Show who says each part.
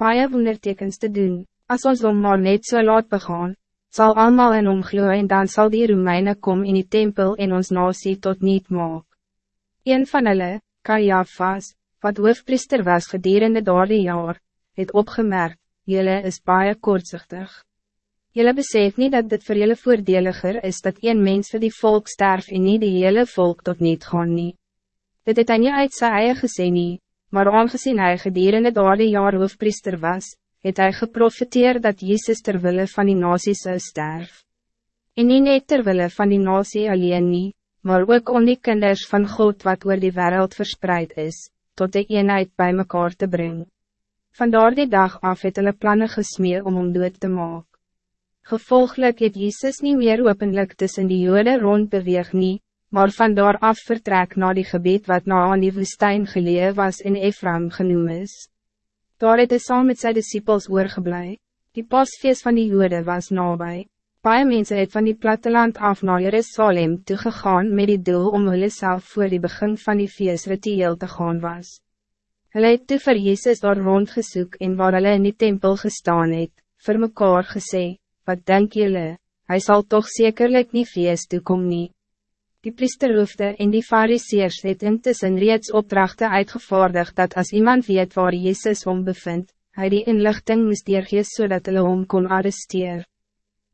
Speaker 1: baie wondertekens te doen, als ons om maar net so laat begaan, zal allemaal in hom glo en dan zal die Romeinen kom in die tempel en ons nasie tot niet maak. Een van hulle, Caiaphas, wat hoofpriester was gedurende daardie jaar, het opgemerkt, jylle is baie kortzichtig. Jylle besef niet dat dit voor jylle voordeliger is dat een mens vir die volk sterf en niet die hele volk tot niet gaan nie. Dit het hy nie uit sy eie gesê nie, maar aangezien hy gedurende daardie jaar hoofpriester was, het hij geprofiteer dat Jezus terwille van die nasie zou sterf. En nie net terwille van die nasie alleen nie, maar ook om die kinders van God wat oor die wereld verspreid is, tot de eenheid bij mekaar te brengen. Vandaar die dag af het hulle plannen gesmeer om om dood te maak. Gevolglik het Jezus niet meer openlijk tussen die jode rond beweeg nie, maar vandaar af vertrek na die gebied wat na aan die woestijn gelee was in Ephraim genoem is. Daar het hy saam met sy disciples oorgeblij. Die pasfeest van die jode was nabij. Paie mense het van die platteland af naar Jerusalem toegegaan met die doel om hulle self voor die begin van die feest ritueel te gaan was. Hulle het toe vir Jezus daar rondgesoek en waar hulle in die tempel gestaan het, vir mekaar gesê, wat denk julle, hy zal toch zekerlijk niet feest toekom nie. Die priesterhoofde en die fariseers het intussen reeds opdrachten uitgevaardigd dat als iemand weet waar Jezus om bevindt, hij die inlichting moest deurgees zodat so hulle hom kon arresteer.